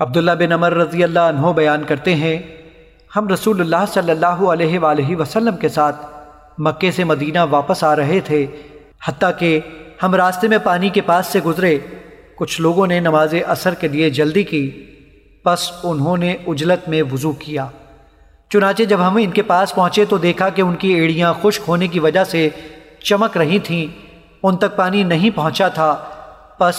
अब्दुल्ला बिन अमर रज़ी अल्लाह बयान करते हैं, हम रसूलुल्लाह सल्लल्लाहु अलैहि वसल्लम के साथ मक्के से मदीना वापस आ रहे थे हती कि हम रास्ते में पानी के पास से गुजरे, कुछ लोगों ने नमाज़ असर के लिए जल्दी की, बस उन्होंने उजलत में वज़ू किया। चुनाचे जब हम इनके पास पहुँचे तो देखा कि उनकी एड़ियाँ खुश्क होने की वजह से चमक रही थीं, उन तक पानी नहीं पहुँचा था, बस